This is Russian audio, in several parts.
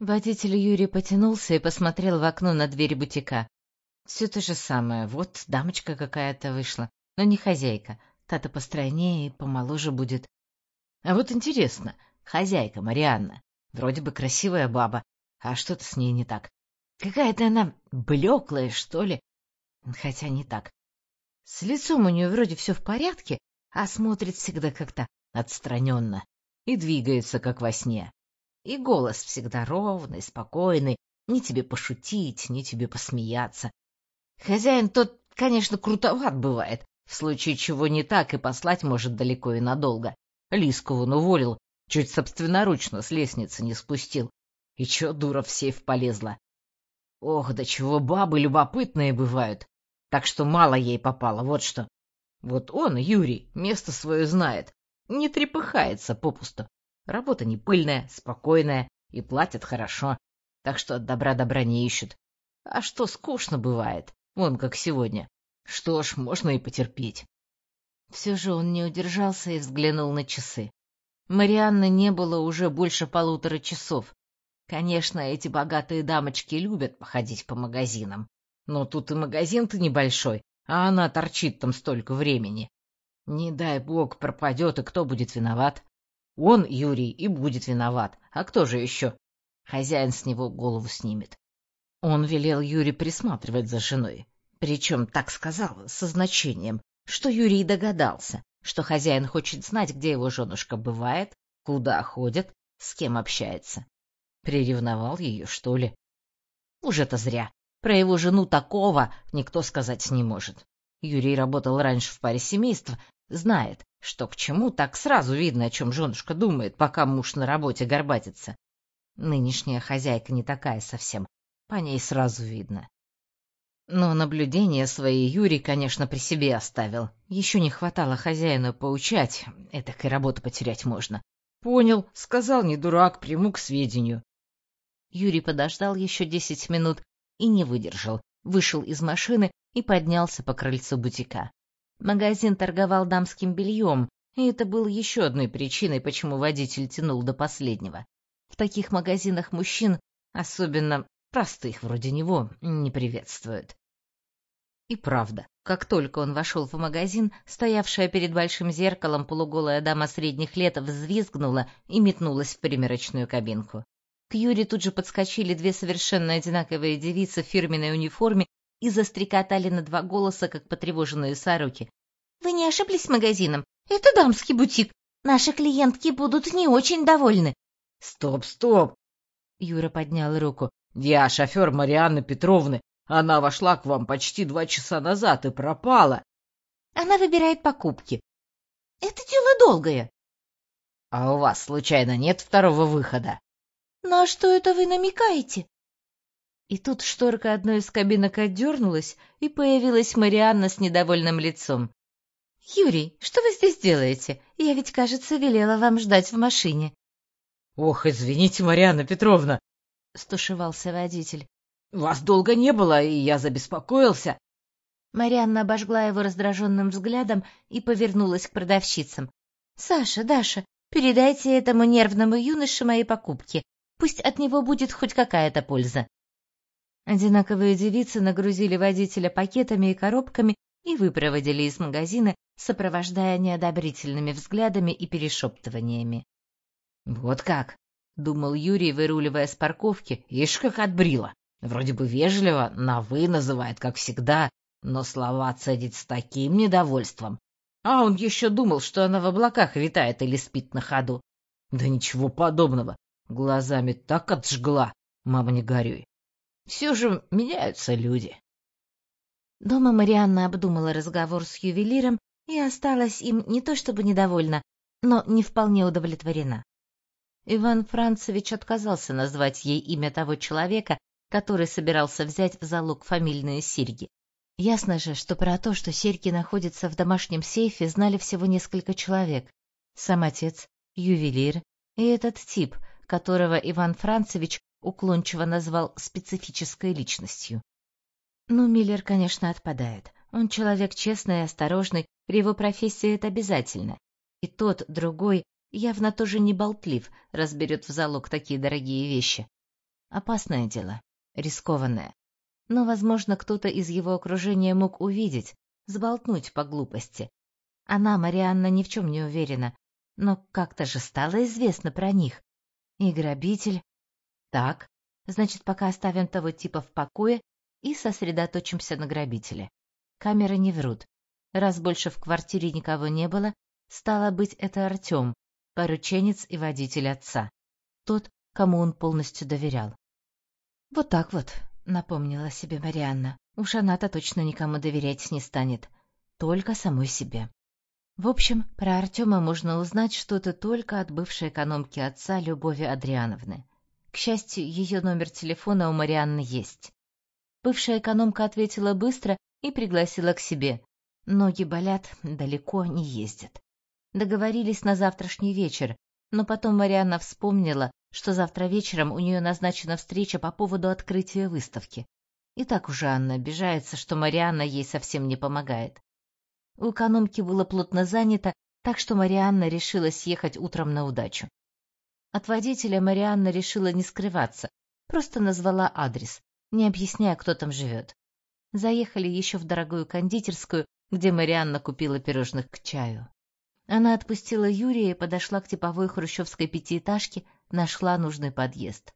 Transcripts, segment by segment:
Водитель Юрий потянулся и посмотрел в окно на дверь бутика. Все то же самое. Вот дамочка какая-то вышла, но не хозяйка. Та-то постройнее и помоложе будет. А вот интересно, хозяйка Марианна. Вроде бы красивая баба, а что-то с ней не так. Какая-то она блеклая, что ли. Хотя не так. С лицом у нее вроде все в порядке, а смотрит всегда как-то отстраненно и двигается, как во сне. И голос всегда ровный, спокойный, ни тебе пошутить, ни тебе посмеяться. Хозяин тот, конечно, крутоват бывает, в случае чего не так и послать может далеко и надолго. Лиску он уволил, чуть собственноручно с лестницы не спустил. И чё дура в сейф полезла? Ох, да чего бабы любопытные бывают. Так что мало ей попало, вот что. Вот он, Юрий, место свое знает. Не трепыхается попусту. Работа не пыльная, спокойная и платят хорошо. Так что от добра добра не ищут. А что скучно бывает, вон как сегодня. Что ж, можно и потерпеть. Все же он не удержался и взглянул на часы. Марианны не было уже больше полутора часов. Конечно, эти богатые дамочки любят походить по магазинам. Но тут и магазин-то небольшой, а она торчит там столько времени. Не дай бог пропадет, и кто будет виноват? Он, Юрий, и будет виноват. А кто же еще? Хозяин с него голову снимет. Он велел Юрий присматривать за женой. Причем так сказал, со значением, что Юрий догадался, что хозяин хочет знать, где его женушка бывает, куда ходит, с кем общается. Приревновал ее, что ли? Уже-то зря. Про его жену такого никто сказать не может. Юрий работал раньше в паре семейств, знает, что к чему, так сразу видно, о чем женушка думает, пока муж на работе горбатится. Нынешняя хозяйка не такая совсем, по ней сразу видно. Но наблюдения свои Юрий, конечно, при себе оставил. Еще не хватало хозяину поучать, этакой работу потерять можно. Понял, сказал не дурак, приму к сведению. Юрий подождал еще десять минут и не выдержал, вышел из машины и поднялся по крыльцу бутика. Магазин торговал дамским бельем, и это было еще одной причиной, почему водитель тянул до последнего. В таких магазинах мужчин, особенно простых вроде него, не приветствуют. И правда, как только он вошел в магазин, стоявшая перед большим зеркалом полуголая дама средних лет взвизгнула и метнулась в примерочную кабинку. К Юре тут же подскочили две совершенно одинаковые девицы в фирменной униформе и застрекотали на два голоса, как потревоженные сороки. «Вы не ошиблись магазином? Это дамский бутик. Наши клиентки будут не очень довольны». «Стоп, стоп!» Юра поднял руку. Я шофер Марианны Петровны. Она вошла к вам почти два часа назад и пропала. Она выбирает покупки. Это дело долгое. А у вас, случайно, нет второго выхода? На что это вы намекаете? И тут шторка одной из кабинок отдернулась, и появилась Марианна с недовольным лицом. «Юрий, что вы здесь делаете? Я ведь, кажется, велела вам ждать в машине». «Ох, извините, Марианна Петровна, — стушевался водитель. — Вас долго не было, и я забеспокоился. Марианна обожгла его раздраженным взглядом и повернулась к продавщицам. — Саша, Даша, передайте этому нервному юноше мои покупки. Пусть от него будет хоть какая-то польза. Одинаковые девицы нагрузили водителя пакетами и коробками и выпроводили из магазина, сопровождая неодобрительными взглядами и перешептываниями. — Вот как! — думал Юрий, выруливая с парковки. Ишь, как отбрила. Вроде бы вежливо, на «вы» называет, как всегда, но слова цедит с таким недовольством. А он еще думал, что она в облаках витает или спит на ходу. Да ничего подобного. Глазами так отжгла, мама не горюй. Все же меняются люди. Дома Марианна обдумала разговор с ювелиром и осталась им не то чтобы недовольна, но не вполне удовлетворена. Иван Францевич отказался назвать ей имя того человека, который собирался взять в залог фамильные серьги. Ясно же, что про то, что серьги находятся в домашнем сейфе, знали всего несколько человек. Сам отец, ювелир и этот тип, которого Иван Францевич уклончиво назвал специфической личностью. Ну, Миллер, конечно, отпадает. Он человек честный и осторожный, при его профессии это обязательно. И тот, другой, явно тоже не болтлив, разберет в залог такие дорогие вещи. Опасное дело, рискованное. Но, возможно, кто-то из его окружения мог увидеть, сболтнуть по глупости. Она, Марианна, ни в чем не уверена, но как-то же стало известно про них. И грабитель... Так, значит, пока оставим того типа в покое и сосредоточимся на грабителе. Камеры не врут. Раз больше в квартире никого не было, стало быть, это Артем, порученец и водитель отца. Тот, кому он полностью доверял. Вот так вот, напомнила себе Марианна. Уж она-то точно никому доверять не станет, только самой себе. В общем, про Артема можно узнать что-то только от бывшей экономки отца Любови Адриановны. К счастью, ее номер телефона у Марианны есть. Бывшая экономка ответила быстро и пригласила к себе. Ноги болят, далеко не ездят. Договорились на завтрашний вечер, но потом Марианна вспомнила, что завтра вечером у нее назначена встреча по поводу открытия выставки. И так уже Анна обижается, что Марианна ей совсем не помогает. У экономки было плотно занято, так что Марианна решила съехать утром на удачу. От водителя Марианна решила не скрываться, просто назвала адрес, не объясняя, кто там живет. Заехали еще в дорогую кондитерскую, где Марианна купила пирожных к чаю. Она отпустила Юрия и подошла к типовой хрущевской пятиэтажке, нашла нужный подъезд.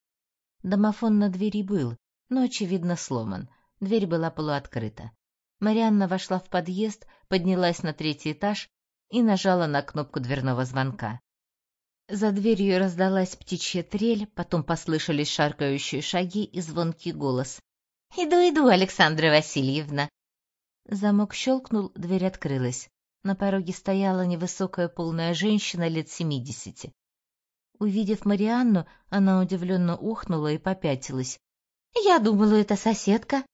Домофон на двери был, но, очевидно, сломан. Дверь была полуоткрыта. Марианна вошла в подъезд, поднялась на третий этаж и нажала на кнопку дверного звонка. За дверью раздалась птичья трель, потом послышались шаркающие шаги и звонкий голос. «Иду, иду, Александра Васильевна!» Замок щелкнул, дверь открылась. На пороге стояла невысокая полная женщина лет семидесяти. Увидев Марианну, она удивленно ухнула и попятилась. «Я думала, это соседка».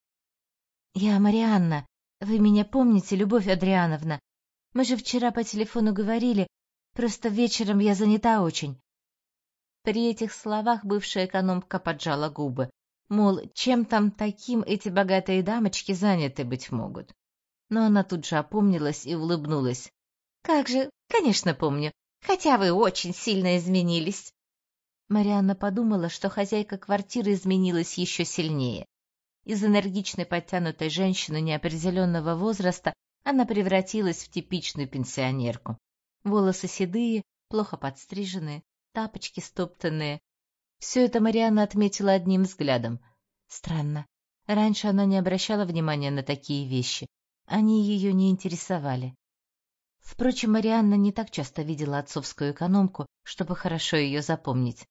«Я Марианна. Вы меня помните, Любовь Адриановна? Мы же вчера по телефону говорили, просто вечером я занята очень». При этих словах бывшая экономка поджала губы, мол, чем там таким эти богатые дамочки заняты быть могут. Но она тут же опомнилась и улыбнулась. «Как же, конечно, помню, хотя вы очень сильно изменились». Марианна подумала, что хозяйка квартиры изменилась еще сильнее. Из энергичной подтянутой женщины неопределенного возраста она превратилась в типичную пенсионерку. Волосы седые, плохо подстриженные, тапочки стоптанные. Все это Марианна отметила одним взглядом. Странно. Раньше она не обращала внимания на такие вещи. Они ее не интересовали. Впрочем, Марианна не так часто видела отцовскую экономку, чтобы хорошо ее запомнить.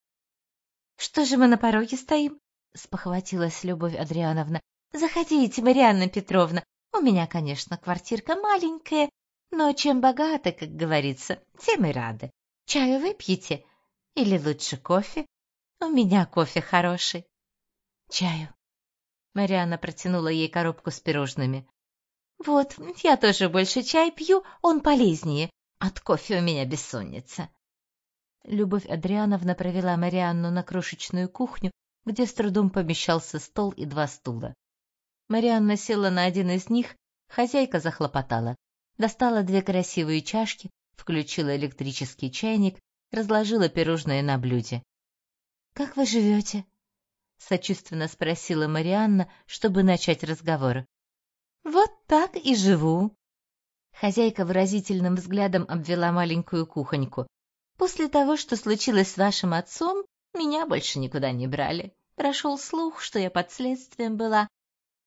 «Что же мы на пороге стоим?» — спохватилась Любовь Адриановна. «Заходите, Марианна Петровна. У меня, конечно, квартирка маленькая, но чем богата, как говорится, тем и рады. Чаю выпьете? Или лучше кофе? У меня кофе хороший». «Чаю». Марианна протянула ей коробку с пирожными. «Вот, я тоже больше чай пью, он полезнее. От кофе у меня бессонница». Любовь Адриановна провела Марианну на крошечную кухню, где с трудом помещался стол и два стула. Марианна села на один из них, хозяйка захлопотала. Достала две красивые чашки, включила электрический чайник, разложила пирожные на блюде. «Как вы живете?» — сочувственно спросила Марианна, чтобы начать разговор. «Вот так и живу». Хозяйка выразительным взглядом обвела маленькую кухоньку. «После того, что случилось с вашим отцом, меня больше никуда не брали. Прошел слух, что я под следствием была.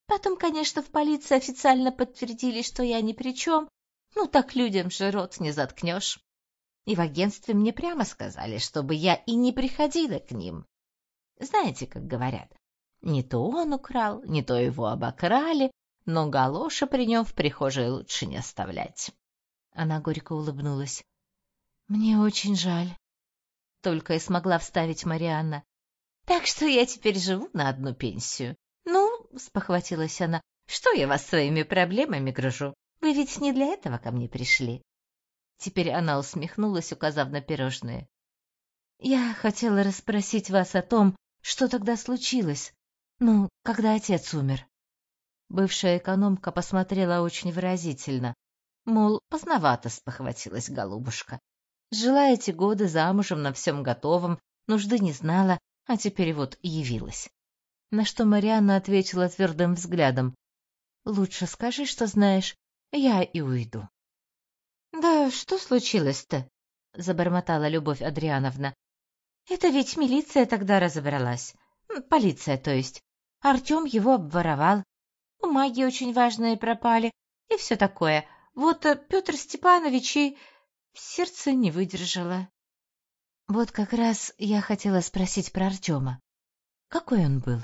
Потом, конечно, в полиции официально подтвердили, что я ни при чем. Ну так людям же рот не заткнешь. И в агентстве мне прямо сказали, чтобы я и не приходила к ним. Знаете, как говорят, не то он украл, не то его обокрали, но галоша при нем в прихожей лучше не оставлять. Она горько улыбнулась. Мне очень жаль только и смогла вставить Марианна. Так что я теперь живу на одну пенсию. Ну, спохватилась она, что я вас своими проблемами гружу? Вы ведь не для этого ко мне пришли. Теперь она усмехнулась, указав на пирожные. Я хотела расспросить вас о том, что тогда случилось. Ну, когда отец умер. Бывшая экономка посмотрела очень выразительно. Мол, поздновато спохватилась голубушка. Жила эти годы замужем на всем готовом, нужды не знала, а теперь вот явилась. На что Марианна ответила твердым взглядом. «Лучше скажи, что знаешь, я и уйду». «Да что случилось-то?» — забормотала Любовь Адриановна. «Это ведь милиция тогда разобралась. Полиция, то есть. Артем его обворовал. Бумаги очень важные пропали и все такое. Вот э, Петр Степанович и сердце не выдержало. Вот как раз я хотела спросить про Артема. Какой он был?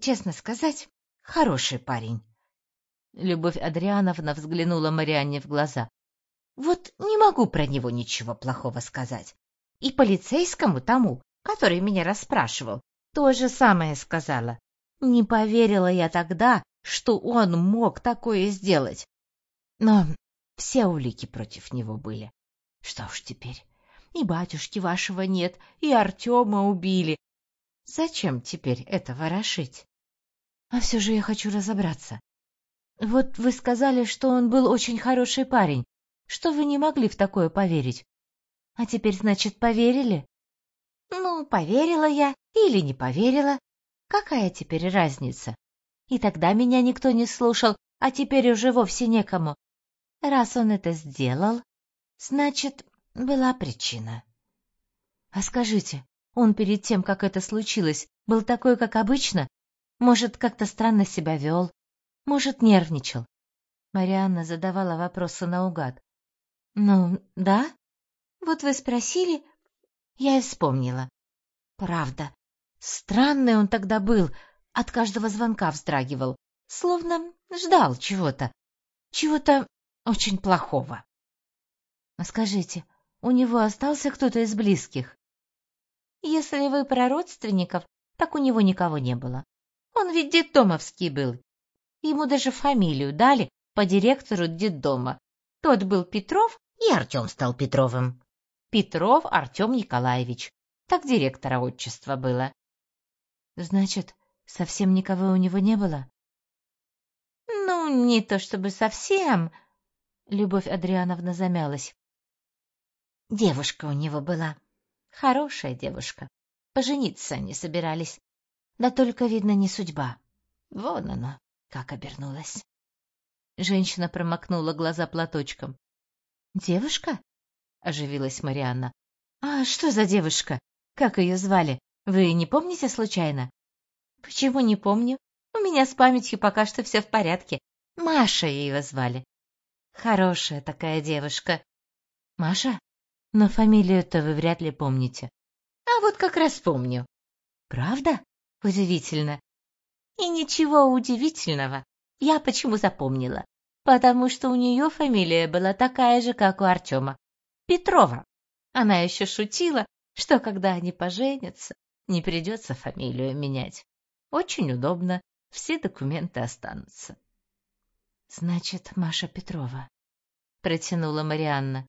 Честно сказать, хороший парень. Любовь Адриановна взглянула Марианне в глаза. Вот не могу про него ничего плохого сказать. И полицейскому тому, который меня расспрашивал, то же самое сказала. Не поверила я тогда, что он мог такое сделать. Но все улики против него были. Что ж теперь? И батюшки вашего нет, и Артема убили. Зачем теперь это ворошить? А все же я хочу разобраться. Вот вы сказали, что он был очень хороший парень, что вы не могли в такое поверить. А теперь, значит, поверили? Ну, поверила я или не поверила. Какая теперь разница? И тогда меня никто не слушал, а теперь уже вовсе некому. Раз он это сделал, значит, была причина. А скажите, он перед тем, как это случилось, был такой, как обычно? Может, как-то странно себя вел? Может, нервничал? Марианна задавала вопросы наугад. Ну, да. Вот вы спросили, я и вспомнила. Правда, странный он тогда был, от каждого звонка вздрагивал, словно ждал чего-то, чего-то очень плохого. А скажите, у него остался кто-то из близких? Если вы про родственников, так у него никого не было. Он ведь детдомовский был. Ему даже фамилию дали по директору детдома. Тот был Петров, и Артем стал Петровым. Петров Артем Николаевич. Так директора отчества было. Значит, совсем никого у него не было? Ну, не то чтобы совсем. Любовь Адриановна замялась. Девушка у него была. Хорошая девушка. Пожениться они собирались. Да только, видно, не судьба. Вон оно, как обернулась. Женщина промокнула глаза платочком. «Девушка?» оживилась Марианна. А что за девушка? Как ее звали? Вы не помните случайно? Почему не помню? У меня с памятью пока что все в порядке. Маша ее звали. Хорошая такая девушка. Маша? Но фамилию-то вы вряд ли помните. А вот как раз помню. Правда? Удивительно. И ничего удивительного. Я почему запомнила? Потому что у нее фамилия была такая же, как у Артема. Петрова. Она еще шутила, что когда они поженятся, не придется фамилию менять. Очень удобно, все документы останутся. Значит, Маша Петрова, протянула Марианна.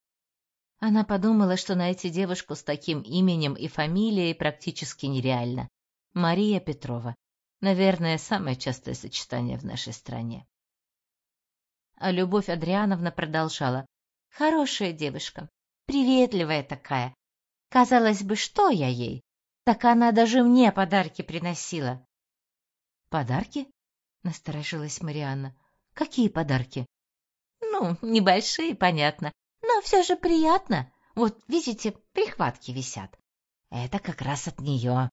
Она подумала, что найти девушку с таким именем и фамилией практически нереально. Мария Петрова. Наверное, самое частое сочетание в нашей стране. А Любовь Адриановна продолжала. Хорошая девушка, приветливая такая. Казалось бы, что я ей? Так она даже мне подарки приносила. Подарки? Насторожилась Марианна. Какие подарки? Ну, небольшие, понятно, но все же приятно. Вот, видите, прихватки висят. Это как раз от нее.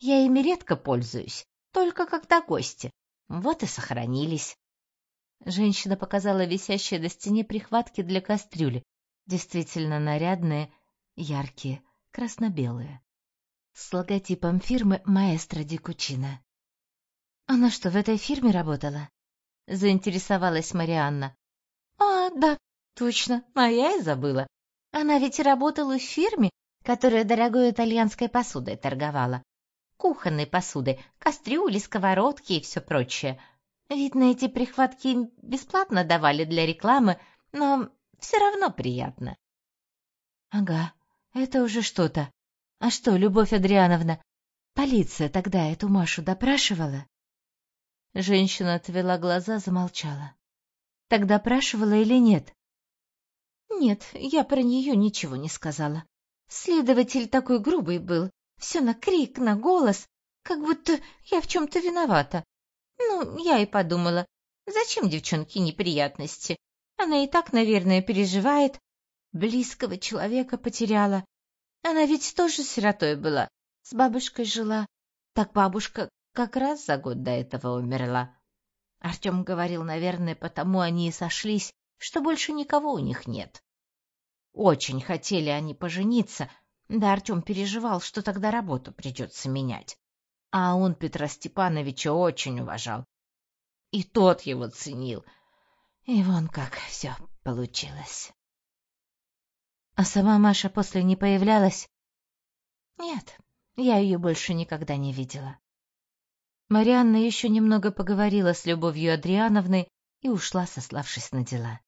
Я ими редко пользуюсь, только когда гости. Вот и сохранились. Женщина показала висящие до стены прихватки для кастрюли, Действительно нарядные, яркие, красно-белые. С логотипом фирмы «Маэстро Ди Кучино». «Она что, в этой фирме работала?» — заинтересовалась Марианна. «А, да, точно, а я и забыла. Она ведь работала в фирме, которая дорогой итальянской посудой торговала. Кухонной посудой, кастрюли, сковородки и все прочее. Видно, эти прихватки бесплатно давали для рекламы, но все равно приятно. Ага, это уже что-то. А что, Любовь Адриановна, полиция тогда эту Машу допрашивала? Женщина отвела глаза, замолчала. Так допрашивала или нет? Нет, я про нее ничего не сказала. Следователь такой грубый был, все на крик, на голос. как будто я в чем-то виновата. Ну, я и подумала, зачем девчонке неприятности? Она и так, наверное, переживает. Близкого человека потеряла. Она ведь тоже сиротой была, с бабушкой жила. Так бабушка как раз за год до этого умерла. Артем говорил, наверное, потому они и сошлись, что больше никого у них нет. Очень хотели они пожениться, да Артем переживал, что тогда работу придется менять. А он Петра Степановича очень уважал. И тот его ценил. И вон как все получилось. А сама Маша после не появлялась? Нет, я ее больше никогда не видела. Марианна еще немного поговорила с Любовью Адриановной и ушла, сославшись на дела.